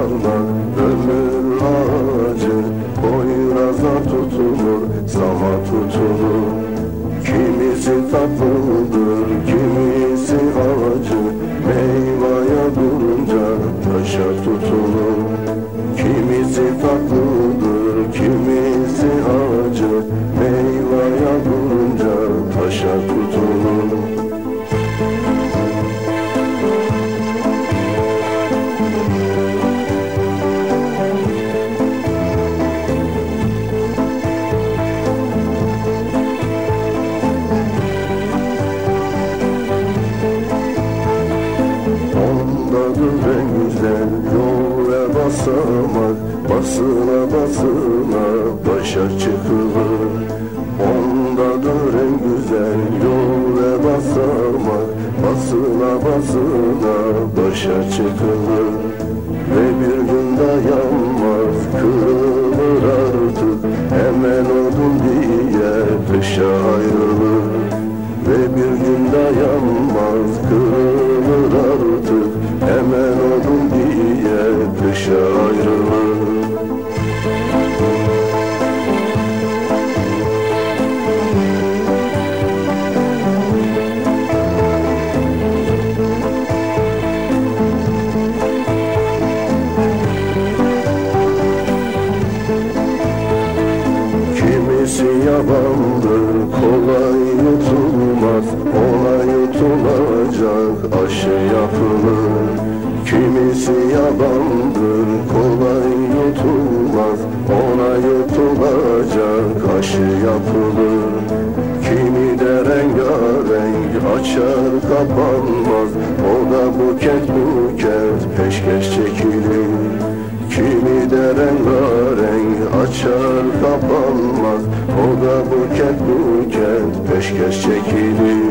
Sorarlar ömür basamak Basına basına başa çıkılır. Ondadır en güzel yol ve basamak Basına basına başa çıkılır. Ve bir gün dayanmaz kırılır artık. Hemen odun diye kışa ayrılır. Ve bir gün dayanmaz kırılır artık. Hemen odun diye kışa ayrılır. Kimisi yabandır kolay yutulmaz Ona yutulacak aşı yapılır Kimisi yabandır kolay yutulmaz Ona yutulacak aşı yapılır. Kimi de rengarenk açar kapanmaz O da buket buket peşkeş çekilir. Kimi de rengarenk açar kapanmaz O da buket buket peşkeş çekilir